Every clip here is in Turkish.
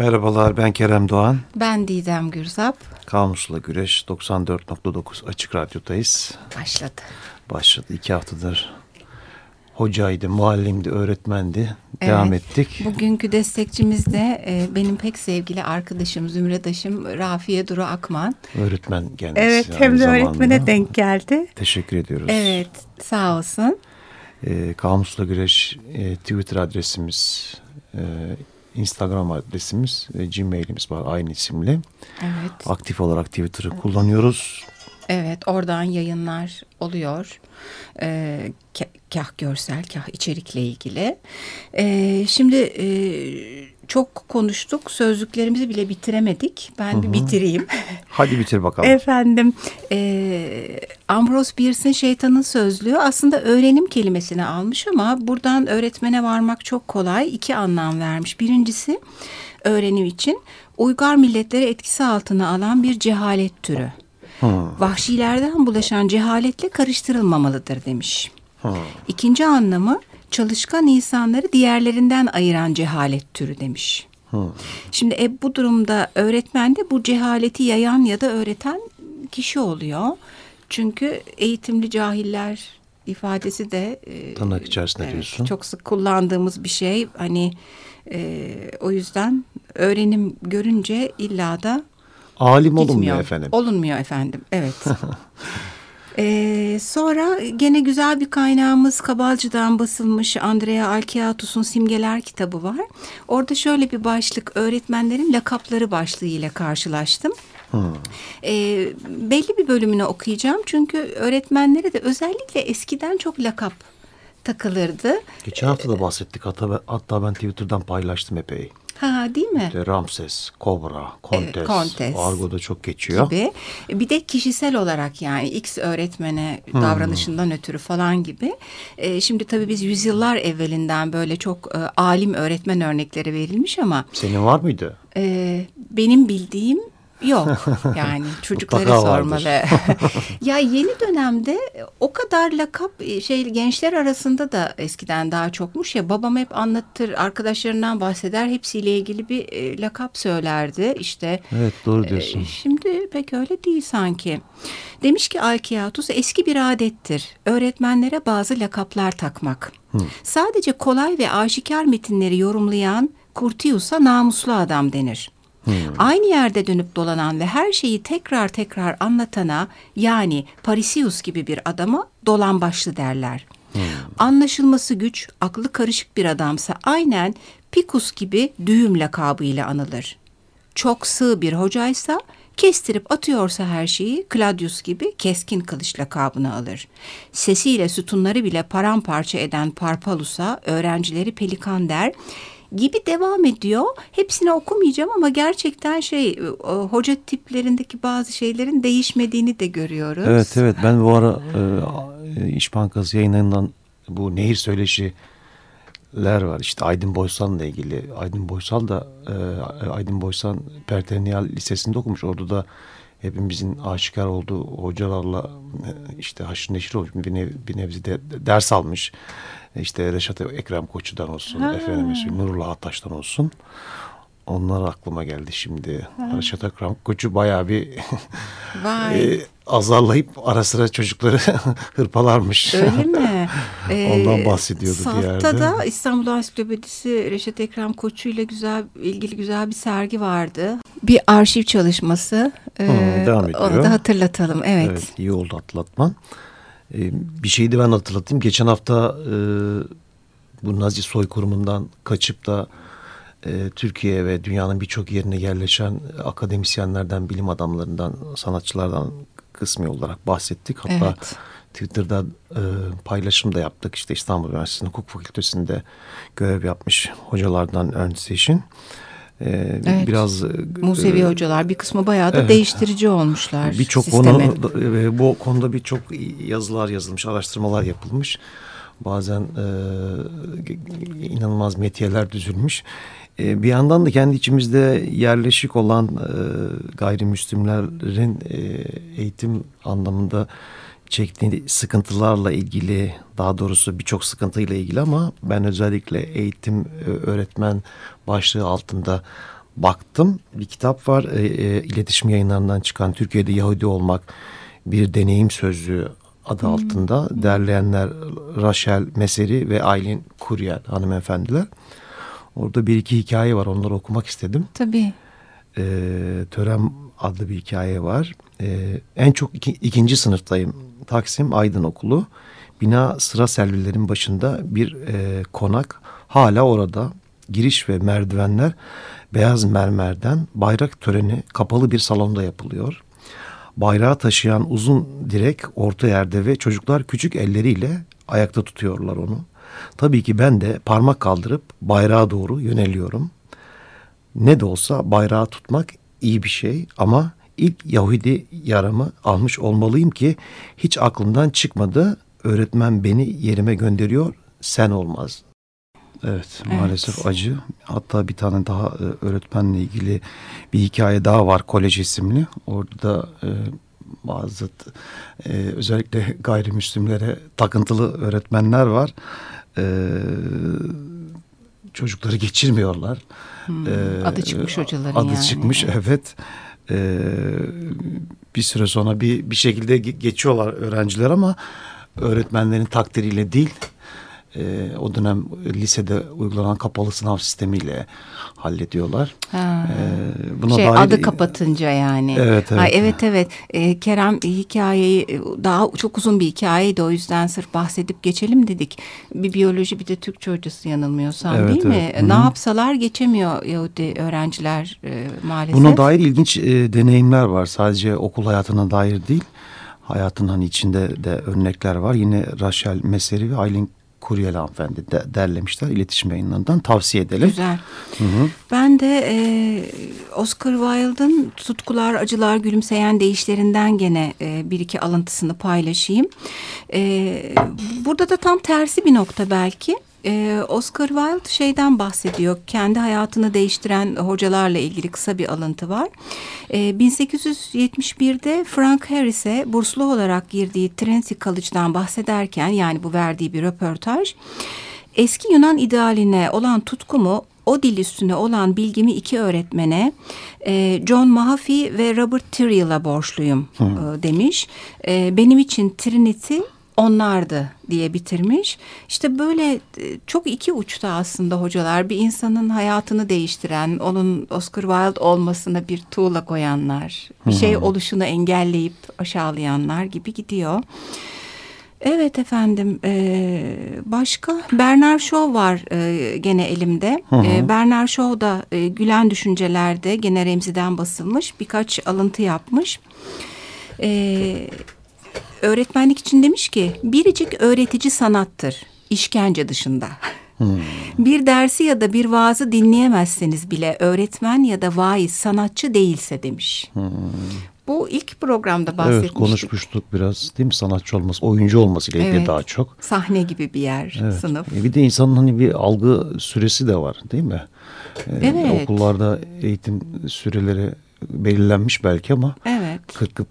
Merhabalar ben Kerem Doğan. Ben Didem Gürzap. Kamusla Güreş 94.9 Açık Radyo'dayız. Başladı. Başladı iki haftadır. Hocaydı, muallimdi, öğretmendi. Evet. Devam ettik. Bugünkü destekçimiz de e, benim pek sevgili arkadaşım, zümredaşım Rafiye Duru Akman. Öğretmen kendisi. Evet hem de öğretmene denk geldi. Teşekkür ediyoruz. Evet sağ olsun. E, Kamusla Güreş e, Twitter adresimiz, e, Instagram adresimiz ve Gmail'imiz var aynı isimli. Evet. Aktif olarak Twitter'ı kullanıyoruz. Evet oradan yayınlar oluyor. Ee, kah görsel kah içerikle ilgili. Ee, şimdi e, çok konuştuk sözlüklerimizi bile bitiremedik. Ben Hı -hı. bir bitireyim. Hadi bitir bakalım. Efendim e, Ambrose Bierce'in şeytanın sözlüğü aslında öğrenim kelimesini almış ama buradan öğretmene varmak çok kolay. İki anlam vermiş. Birincisi öğrenim için uygar milletleri etkisi altına alan bir cehalet türü. Hmm. Vahşilerden bulaşan cehaletle karıştırılmamalıdır demiş. Hmm. İkinci anlamı çalışkan insanları diğerlerinden ayıran cehalet türü demiş. Hmm. Şimdi e, bu durumda öğretmen de bu cehaleti yayan ya da öğreten kişi oluyor. Çünkü eğitimli cahiller ifadesi de e, tırnak içerisinde evet, diyorsun. Çok sık kullandığımız bir şey. Hani e, o yüzden öğrenim görünce illa da Alim Gitmiyor. olunmuyor efendim. Olunmuyor efendim, evet. Ee, sonra gene güzel bir kaynağımız Kabalcı'dan basılmış Andrea Alkiatus'un Simgeler kitabı var. Orada şöyle bir başlık öğretmenlerin lakapları başlığı ile karşılaştım. Hmm. Ee, belli bir bölümünü okuyacağım çünkü öğretmenlere de özellikle eskiden çok lakap takılırdı. Geçen hafta da bahsettik hatta, hatta ben Twitter'dan paylaştım epey. Ha değil mi? İşte Ramses, Kobra, Kontes, Kontes Argo'da çok geçiyor. Gibi. Bir de kişisel olarak yani X öğretmene hmm. davranışından ötürü falan gibi. Ee, şimdi tabii biz yüzyıllar evvelinden böyle çok e, alim öğretmen örnekleri verilmiş ama. Senin var mıydı? E, benim bildiğim Yok yani çocuklara sormalı. ya yeni dönemde o kadar lakap e, şey gençler arasında da eskiden daha çokmuş ya babam hep anlatır arkadaşlarından bahseder hepsiyle ilgili bir e, lakap söylerdi işte. Evet doğru e, diyorsun. E, şimdi pek öyle değil sanki. Demiş ki Alkiyatus eski bir adettir öğretmenlere bazı lakaplar takmak. Hı. Sadece kolay ve aşikar metinleri yorumlayan Kurtius'a namuslu adam denir. Hmm. Aynı yerde dönüp dolanan ve her şeyi tekrar tekrar anlatana yani Parisius gibi bir adama dolan başlı derler. Hmm. Anlaşılması güç, aklı karışık bir adamsa aynen Picus gibi düğüm lakabıyla anılır. Çok sığ bir hocaysa kestirip atıyorsa her şeyi Claudius gibi keskin kılıç lakabını alır. Sesiyle sütunları bile paramparça eden Parpalus'a öğrencileri pelikan der gibi devam ediyor. Hepsini okumayacağım ama gerçekten şey e, hoca tiplerindeki bazı şeylerin değişmediğini de görüyoruz. Evet evet ben bu ara e, İş Bankası yayınlarından bu nehir söyleşiler var. İşte Aydın Boysan'la ilgili. Aydın Boysal da e, Aydın Boysan Perteniyal Lisesi'nde okumuş. Orada da hepimizin aşikar olduğu hocalarla e, işte haşır neşir olmuş. Bir, nev, bir nebze de ders almış işte Reşat Ekrem Koçu'dan olsun, ha. efendim Nurullah Ataş'tan olsun. Onlar aklıma geldi şimdi. Ha. Reşat Ekrem Koçu bayağı bir e, azarlayıp ara sıra çocukları hırpalarmış. Öyle mi? Ondan ee, bahsediyordu bir yerde. Safta İstanbul Ansiklopedisi Reşat Ekrem Koçu ile güzel ilgili güzel bir sergi vardı. Bir arşiv çalışması. Hı, ee, devam ediyor. Onu da hatırlatalım. Evet. evet iyi oldu hatırlatman. Ee, bir şeyi de ben hatırlatayım. Geçen hafta e, bu Nazi soykırımından kaçıp da e, Türkiye ve dünyanın birçok yerine yerleşen akademisyenlerden, bilim adamlarından, sanatçılardan kısmi olarak bahsettik. Hatta evet. Twitter'da e, paylaşım da yaptık. İşte İstanbul Üniversitesi'nin hukuk fakültesinde görev yapmış hocalardan Ernst Eş'in. Ee, evet. Biraz Musevi e, hocalar bir kısmı bayağı da evet, değiştirici olmuşlar. Birçok konu e, bu konuda birçok yazılar yazılmış, araştırmalar yapılmış. Bazen e, inanılmaz metiyeler düzülmüş. E, bir yandan da kendi içimizde yerleşik olan e, gayrimüslimlerin e, eğitim anlamında çektiği sıkıntılarla ilgili daha doğrusu birçok sıkıntıyla ilgili ama ben özellikle eğitim öğretmen başlığı altında baktım. Bir kitap var e, e, iletişim yayınlarından çıkan Türkiye'de Yahudi olmak bir deneyim sözlüğü adı hmm. altında derleyenler Rachel Meseri ve Aylin Kuryel hanımefendiler. Orada bir iki hikaye var onları okumak istedim. Tabii. E, Törem adlı bir hikaye var. E, en çok iki, ikinci sınıftayım. Taksim Aydın Okulu. Bina sıra servilerin başında bir e, konak hala orada. Giriş ve merdivenler beyaz mermerden bayrak töreni kapalı bir salonda yapılıyor. Bayrağı taşıyan uzun direk orta yerde ve çocuklar küçük elleriyle ayakta tutuyorlar onu. Tabii ki ben de parmak kaldırıp bayrağa doğru yöneliyorum. Ne de olsa bayrağı tutmak iyi bir şey ama ilk Yahudi yaramı almış olmalıyım ki hiç aklımdan çıkmadı. Öğretmen beni yerime gönderiyor, sen olmaz. Evet, evet maalesef acı. Hatta bir tane daha e, öğretmenle ilgili bir hikaye daha var Kolej isimli. Orada e, bazı e, özellikle gayrimüslimlere takıntılı öğretmenler var. E, çocukları geçirmiyorlar. Hmm, ee, adı çıkmış hocaların adı yani. Adı çıkmış evet. Ee, bir süre sonra bir bir şekilde geçiyorlar öğrenciler ama öğretmenlerin takdiriyle değil e, o dönem lisede uygulanan kapalı sınav sistemiyle hallediyorlar. Ha. E, buna şey, dair... Adı kapatınca yani. Evet evet. Ay, evet evet. E, Kerem hikayeyi daha çok uzun bir hikayeydi o yüzden sırf bahsedip geçelim dedik. Bir biyoloji bir de Türkçe hocası yanılmıyorsam evet, değil evet. mi? -hı. Ne yapsalar geçemiyor Yahudi öğrenciler e, maalesef. Buna dair ilginç e, deneyimler var. Sadece okul hayatına dair değil hayatın hani içinde de örnekler var. Yine Rachel Meseri ve Aylin Kuryeli hanımefendi de, derlemişler. iletişim yayınlarından tavsiye edelim. Güzel. Hı hı. Ben de e, Oscar Wilde'ın Tutkular, Acılar, Gülümseyen Değişlerinden gene e, bir iki alıntısını paylaşayım. E, burada da tam tersi bir nokta belki. Ee, Oscar Wilde şeyden bahsediyor. Kendi hayatını değiştiren hocalarla ilgili kısa bir alıntı var. Ee, 1871'de Frank Harris'e burslu olarak girdiği Trinity College'dan bahsederken yani bu verdiği bir röportaj eski Yunan idealine olan tutkumu o dil üstüne olan bilgimi iki öğretmene e, John Mahaffey ve Robert Tyrrell'a borçluyum e, demiş. E, benim için Trinity onlardı diye bitirmiş. İşte böyle e, çok iki uçta aslında hocalar bir insanın hayatını değiştiren, onun Oscar Wilde olmasına bir tuğla koyanlar, bir şey oluşunu engelleyip aşağılayanlar gibi gidiyor. Evet efendim e, başka Bernard Shaw var e, gene elimde. Hı hı. E, Bernard Shaw da e, Gülen Düşüncelerde gene Remzi'den basılmış birkaç alıntı yapmış. E, öğretmenlik için demiş ki biricik öğretici sanattır işkence dışında. Hmm. Bir dersi ya da bir vaazı dinleyemezseniz bile öğretmen ya da vaiz sanatçı değilse demiş. Hmm. Bu ilk programda bahsetmiştik. Evet konuşmuştuk biraz değil mi sanatçı olması, oyuncu olması ile ilgili evet, daha çok. Sahne gibi bir yer, evet. sınıf. E bir de insanın hani bir algı süresi de var değil mi? Ee, evet. Okullarda eğitim süreleri belirlenmiş belki ama evet.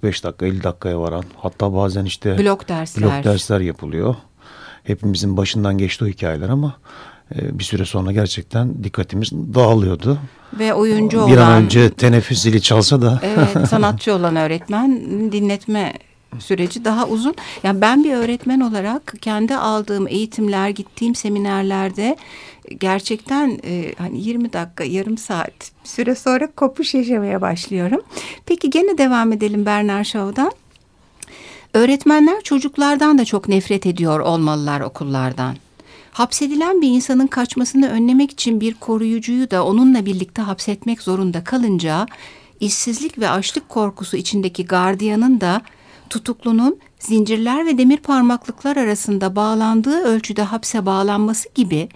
40-45 dakika 50 dakikaya varan hatta bazen işte blok dersler, blok dersler yapılıyor. Hepimizin başından geçti o hikayeler ama e, bir süre sonra gerçekten dikkatimiz dağılıyordu. Ve oyuncu bir olan... Bir an önce teneffüs zili çalsa da... Evet sanatçı olan öğretmen dinletme süreci daha uzun. Yani ben bir öğretmen olarak kendi aldığım eğitimler, gittiğim seminerlerde gerçekten e, hani 20 dakika, yarım saat süre sonra kopuş yaşamaya başlıyorum. Peki gene devam edelim Bernard Shaw'dan. Öğretmenler çocuklardan da çok nefret ediyor olmalılar okullardan. Hapsedilen bir insanın kaçmasını önlemek için bir koruyucuyu da onunla birlikte hapsetmek zorunda kalınca işsizlik ve açlık korkusu içindeki gardiyanın da tutuklunun zincirler ve demir parmaklıklar arasında bağlandığı ölçüde hapse bağlanması gibi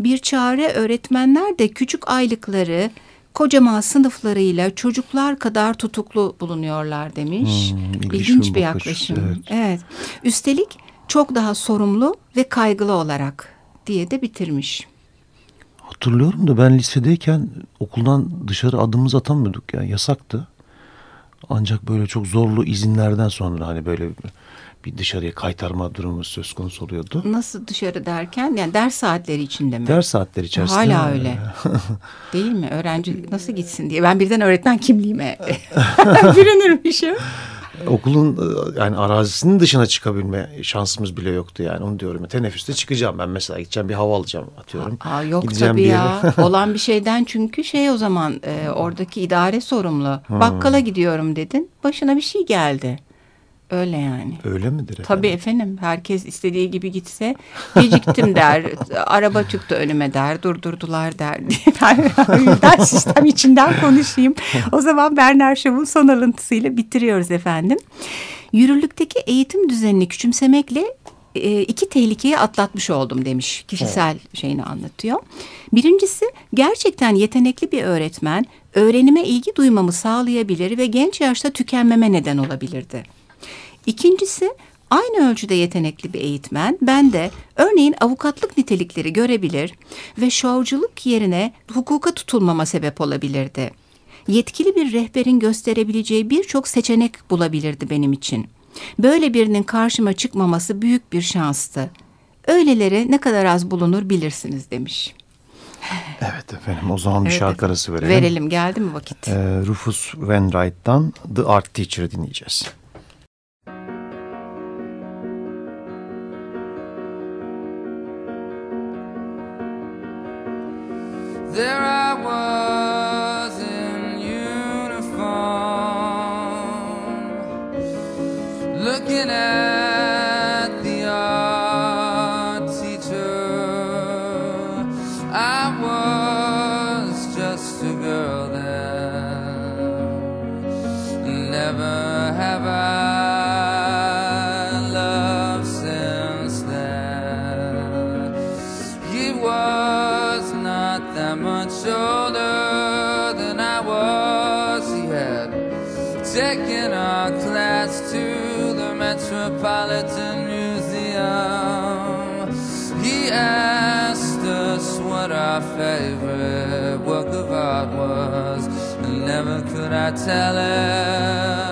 bir çare öğretmenler de küçük aylıkları kocaman sınıflarıyla çocuklar kadar tutuklu bulunuyorlar demiş. Hmm, İlginç bir yaklaşım. Evet. evet. Üstelik çok daha sorumlu ve kaygılı olarak diye de bitirmiş. Hatırlıyorum da ben lisedeyken okuldan dışarı adımımızı atamıyorduk ya yasaktı. Ancak böyle çok zorlu izinlerden sonra hani böyle bir dışarıya kaytarma durumu söz konusu oluyordu. Nasıl dışarı derken? Yani ders saatleri içinde mi? Ders saatleri içerisinde. Hala öyle. Değil mi? Öğrenci nasıl gitsin diye. Ben birden öğretmen kimliğime bürünürmüşüm. Okulun e, yani arazisinin dışına çıkabilme şansımız bile yoktu yani onu diyorum. Teneffüste çıkacağım ben mesela gideceğim bir hava alacağım atıyorum. Aa, yok Gideceğim tabii ya. Olan bir şeyden çünkü şey o zaman e, oradaki idare sorumlu. Hmm. Bakkala gidiyorum dedin. Başına bir şey geldi. Öyle yani. Öyle midir efendim? Tabii efendim. Herkes istediği gibi gitse geciktim der. araba çıktı önüme der. Durdurdular der. ben sistem içinden konuşayım. O zaman Bernard Shaw'un son alıntısıyla bitiriyoruz efendim. Yürürlükteki eğitim düzenini küçümsemekle e, iki tehlikeyi atlatmış oldum demiş. Kişisel evet. şeyini anlatıyor. Birincisi gerçekten yetenekli bir öğretmen öğrenime ilgi duymamı sağlayabilir ve genç yaşta tükenmeme neden olabilirdi. İkincisi aynı ölçüde yetenekli bir eğitmen ben de örneğin avukatlık nitelikleri görebilir ve şovculuk yerine hukuka tutulmama sebep olabilirdi. Yetkili bir rehberin gösterebileceği birçok seçenek bulabilirdi benim için. Böyle birinin karşıma çıkmaması büyük bir şanstı. Öyleleri ne kadar az bulunur bilirsiniz demiş. Evet efendim o zaman bir evet, şarkı arası verelim. Verelim geldi mi vakit? Ee, Rufus Wainwright'tan The Art Teacher'ı dinleyeceğiz. Taken our class to the Metropolitan Museum. He asked us what our favorite work of art was, and never could I tell him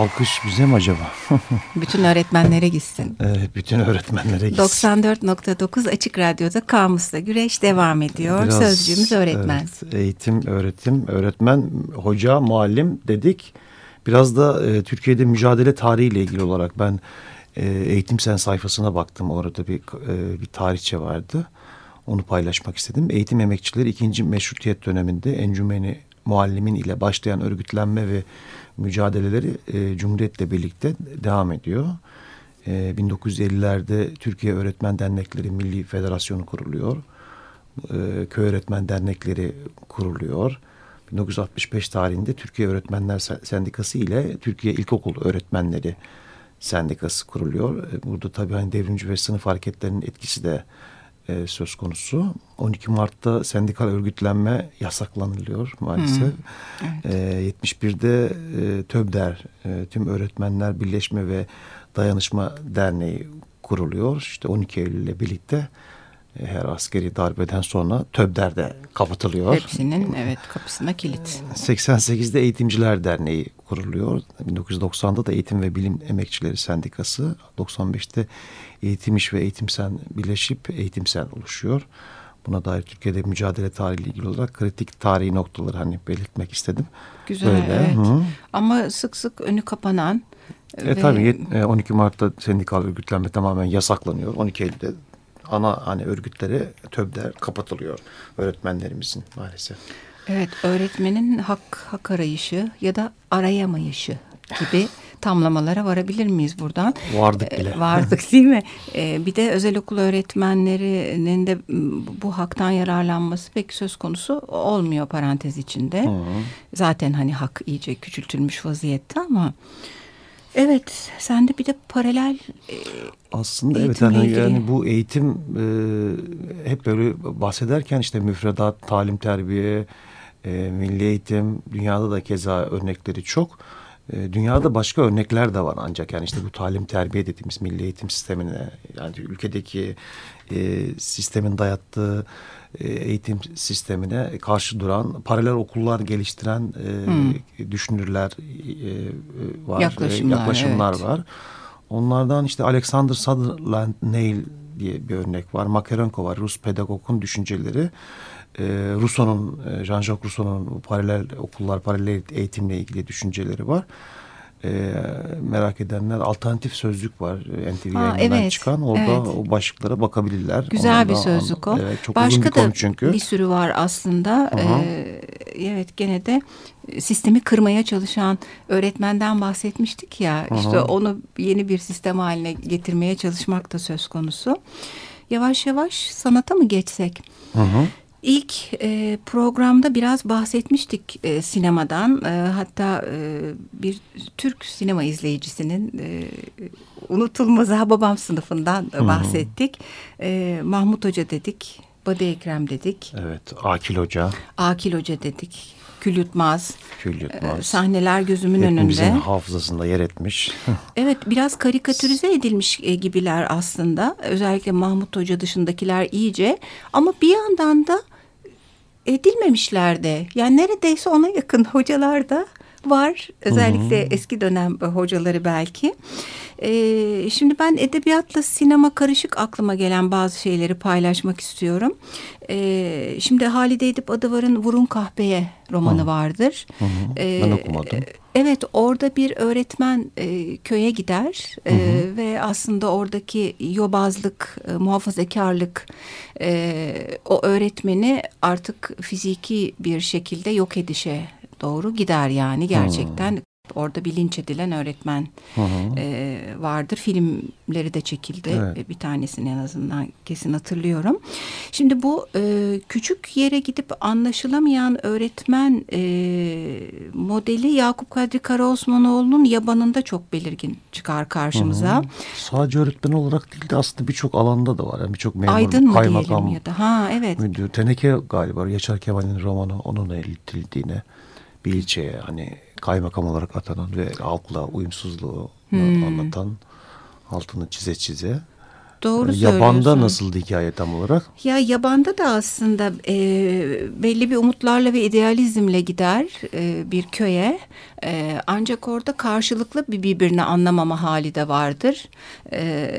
alkış bize mi acaba? bütün öğretmenlere gitsin. Evet, bütün öğretmenlere gitsin. 94.9 Açık Radyo'da Kamus'ta güreş devam ediyor. Biraz, Sözcüğümüz öğretmen. Evet, eğitim, öğretim, öğretmen, hoca, muallim dedik. Biraz da e, Türkiye'de mücadele tarihiyle ilgili olarak ben e, Eğitim Sen sayfasına baktım. Orada bir, e, bir tarihçe vardı. Onu paylaşmak istedim. Eğitim emekçileri ikinci meşrutiyet döneminde encümeni muallimin ile başlayan örgütlenme ve mücadeleleri e, Cumhuriyet'le birlikte devam ediyor. E, 1950'lerde Türkiye Öğretmen Dernekleri Milli Federasyonu kuruluyor. E, Köy Öğretmen Dernekleri kuruluyor. 1965 tarihinde Türkiye Öğretmenler Sendikası ile Türkiye İlkokul Öğretmenleri Sendikası kuruluyor. E, burada tabii hani devrimci ve sınıf hareketlerinin etkisi de e, söz konusu. 12 Mart'ta sendikal örgütlenme yasaklanılıyor maalesef. Hmm, evet. e, 71'de e, TÖBDER, e, Tüm Öğretmenler Birleşme ve Dayanışma Derneği kuruluyor. İşte 12 Eylül ile birlikte e, her askeri darbeden sonra TÖBDER de kapatılıyor. Hepsinin evet kapısına kilit. 88'de Eğitimciler Derneği kuruluyor. 1990'da da Eğitim ve Bilim Emekçileri Sendikası. 95'te Eğitim İş ve Eğitim Sen birleşip Eğitim Sen oluşuyor. Buna dair Türkiye'de mücadele tarihiyle ilgili olarak kritik tarihi noktaları hani belirtmek istedim. Güzel Böyle. evet. Hı. Ama sık sık önü kapanan e, ve... tabii 12 e, Mart'ta sendikal örgütlenme tamamen yasaklanıyor. 12 Eylül'de ana hani örgütleri TÖB'de kapatılıyor öğretmenlerimizin maalesef. Evet öğretmenin hak, hak arayışı ya da arayamayışı gibi tamlamalara varabilir miyiz buradan? Vardık bile. Ee, vardık değil mi? Ee, bir de özel okul öğretmenlerinin de bu haktan yararlanması pek söz konusu olmuyor parantez içinde. Hı -hı. Zaten hani hak iyice küçültülmüş vaziyette ama... Evet, sen de bir de paralel e, aslında evet yani, ilgili. yani bu eğitim e, hep böyle bahsederken işte müfredat, talim, terbiye, e, milli eğitim, dünyada da keza örnekleri çok. E, dünyada başka örnekler de var ancak yani işte bu talim terbiye dediğimiz milli eğitim sistemine yani ülkedeki e, sistemin dayattığı e, eğitim sistemine karşı duran paralel okullar geliştiren e, hmm. düşünürler e, var yaklaşımlar, yaklaşımlar evet. var. Onlardan işte Alexander Sutherland Neil diye bir örnek var. Makarenko var. Rus pedagogun düşünceleri. Ee, Rousseau'nun, Jean-Jacques Rousseau'nun paralel okullar, paralel eğitimle ilgili düşünceleri var e, merak edenler alternatif sözlük var e, NTV ha, evet, çıkan orada evet. o başlıklara bakabilirler. Güzel Ondan bir sözlük o. Evet, çok Başka uzun bir konu çünkü. bir sürü var aslında. Ee, evet gene de sistemi kırmaya çalışan öğretmenden bahsetmiştik ya. Aha. işte onu yeni bir sistem haline getirmeye çalışmak da söz konusu. Yavaş yavaş sanata mı geçsek? Hı hı. İlk e, programda biraz bahsetmiştik e, sinemadan. E, hatta e, bir Türk sinema izleyicisinin e, unutulmaz babam sınıfından -hı. bahsettik. E, Mahmut Hoca dedik, Badi Ekrem dedik. Evet, Akil Hoca. Akil Hoca dedik. Kül Yutmaz. Kül Yutmaz. E, sahneler gözümün Hepimizin önünde. hafızasında yer etmiş. evet biraz karikatürize edilmiş e, gibiler aslında. Özellikle Mahmut Hoca dışındakiler iyice. Ama bir yandan da edilmemişler de. Yani neredeyse ona yakın hocalar da var. Özellikle hı hı. eski dönem hocaları belki. Ee, şimdi ben edebiyatla sinema karışık aklıma gelen bazı şeyleri paylaşmak istiyorum. Ee, şimdi Halide Edip Adıvar'ın Vurun Kahpeye romanı hı. vardır. Hı hı. Ee, ben okumadım. Evet orada bir öğretmen e, köye gider e, hı hı. ve aslında oradaki yobazlık, e, muhafazakarlık e, o öğretmeni artık fiziki bir şekilde yok edişe doğru gider yani gerçekten. Hı. Orada bilinç edilen öğretmen hı hı. E, vardır. Filmleri de çekildi. Evet. Bir tanesini en azından kesin hatırlıyorum. Şimdi bu e, küçük yere gidip anlaşılamayan öğretmen e, modeli Yakup Kadri Karaosmanoğlu'nun yabanında çok belirgin çıkar karşımıza. Hı hı. Sadece öğretmen olarak değil de aslında birçok alanda da var. Yani birçok memur, Aydın mı kaymakam, ya da ha evet. Müdür, Teneke galiba Yaşar Kemal'in romanı onunla iletildiğine bir ilçeye hani kaymakam olarak atanan ve halkla uyumsuzluğu hmm. anlatan altını çize çize Doğru Yabanda söylüyorsun. nasıldı hikaye tam olarak? Ya yabanda da aslında e, belli bir umutlarla ve idealizmle gider e, bir köye. E, ancak orada karşılıklı bir birbirini anlamama hali de vardır. E,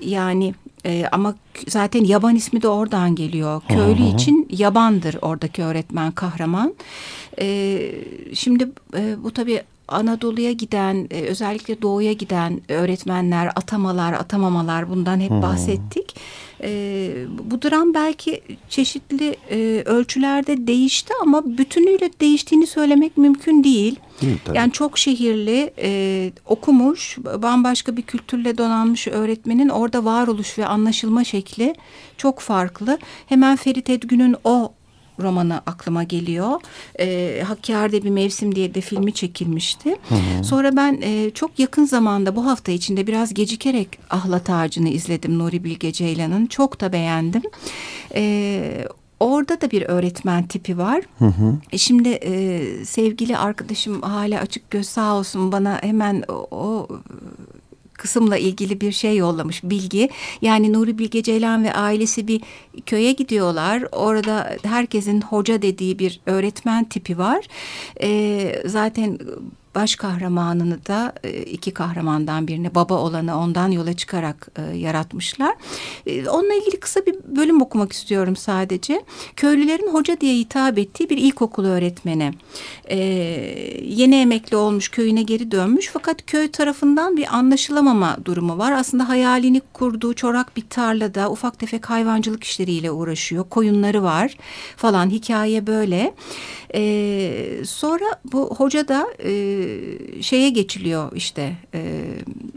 yani e, ama zaten yaban ismi de oradan geliyor. Köylü hı hı. için yabandır oradaki öğretmen kahraman. E, şimdi e, bu tabii Anadolu'ya giden, e, özellikle doğuya giden öğretmenler, atamalar, atamamalar bundan hep hmm. bahsettik. E, bu dram belki çeşitli e, ölçülerde değişti ama bütünüyle değiştiğini söylemek mümkün değil. Değil yani çok şehirli, okumuş, bambaşka bir kültürle donanmış öğretmenin orada varoluş ve anlaşılma şekli çok farklı. Hemen Ferit Edgün'ün o romanı aklıma geliyor. E, Hakkari'de bir mevsim diye de filmi çekilmişti. Hı hı. Sonra ben e, çok yakın zamanda bu hafta içinde biraz gecikerek Ahlat Ağacı'nı izledim Nuri Bilge Ceylan'ın. Çok da beğendim. E, Orada da bir öğretmen tipi var. Hı hı. E şimdi e, sevgili arkadaşım hala açık göz sağ olsun bana hemen o, o kısımla ilgili bir şey yollamış bilgi. Yani Nuri Bilge Ceylan ve ailesi bir köye gidiyorlar. Orada herkesin hoca dediği bir öğretmen tipi var. E, zaten baş kahramanını da e, iki kahramandan birine baba olanı ondan yola çıkarak e, yaratmışlar. E, onunla ilgili kısa bir bölüm okumak istiyorum sadece. Köylülerin hoca diye hitap ettiği bir ilkokul öğretmeni. Yeni emekli olmuş köyüne geri dönmüş fakat köy tarafından bir anlaşılamama durumu var. Aslında hayalini kurduğu çorak bir tarlada ufak tefek hayvancılık işleriyle uğraşıyor. Koyunları var falan hikaye böyle. Sonra bu hoca da e, şeye geçiliyor işte e,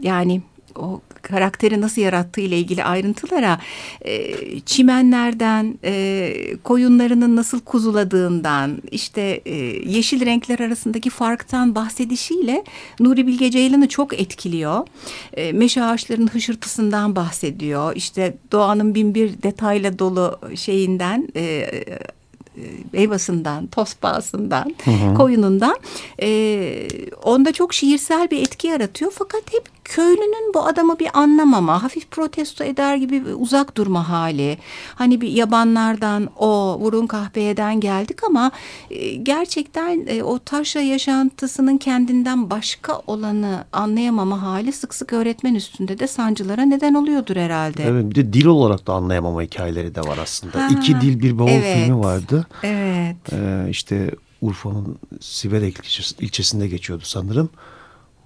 yani o karakteri nasıl yarattığı ile ilgili ayrıntılara e, çimenlerden e, koyunlarının nasıl kuzuladığından işte e, yeşil renkler arasındaki farktan bahsedişiyle Nuri Bilge Ceylan'ı çok etkiliyor. E, meşe ağaçlarının hışırtısından bahsediyor. İşte doğanın bin bir detayla dolu şeyinden e, e, eyvasından, tospağısından, hı hı. koyunundan e, onda çok şiirsel bir etki yaratıyor. Fakat hep köylünün bu adamı bir anlamama, hafif protesto eder gibi uzak durma hali. Hani bir yabanlardan, o vurun kahpeyeden geldik ama e, gerçekten e, o taşra yaşantısının kendinden başka olanı anlayamama hali sık sık öğretmen üstünde de sancılara neden oluyordur herhalde. Evet bir de dil olarak da anlayamama hikayeleri de var aslında. Ha, İki dil bir bavul evet, filmi vardı. Evet. Ee, işte Urfa'nın Siverek ilçesinde geçiyordu sanırım.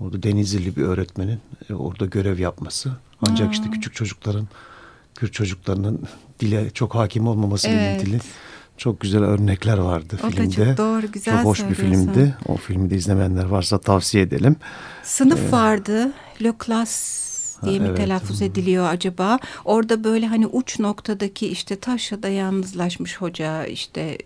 Orada Denizli bir öğretmenin e, orada görev yapması. Ancak Aa. işte küçük çocukların, Kürt çocuklarının dile çok hakim olmaması evet. ile ilgili çok güzel örnekler vardı o filmde. Da çok doğru, güzel Çok hoş bir filmdi. O filmi de izlemeyenler varsa tavsiye edelim. Sınıf ee, vardı. Le Class diye mi evet. telaffuz ediliyor acaba? Orada böyle hani uç noktadaki işte taşla da yalnızlaşmış hoca işte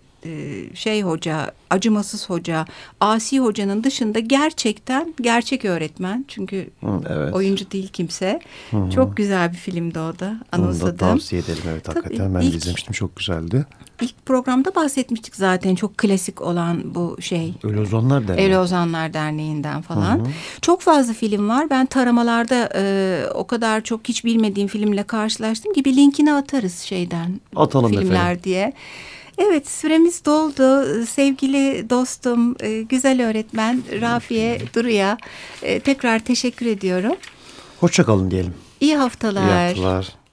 şey hoca, acımasız hoca, asi hocanın dışında gerçekten gerçek öğretmen. Çünkü evet. oyuncu değil kimse. Hı -hı. Çok güzel bir filmdi o da. Anımsadım. Onu da tavsiye ederim evet Tabii hakikaten. Ben ilk, de izlemiştim çok güzeldi. İlk programda bahsetmiştik zaten çok klasik olan bu şey. Öyle Ozanlar Derneği. Öyle Ozanlar Derneği'nden falan. Hı -hı. Çok fazla film var. Ben taramalarda e, o kadar çok hiç bilmediğim filmle karşılaştım ki bir linkini atarız şeyden. Atalım filmler efendim. diye. Evet süremiz doldu. Sevgili dostum, e, güzel öğretmen Rafiye Duru'ya e, tekrar teşekkür ediyorum. Hoşçakalın diyelim. İyi haftalar. İyi haftalar.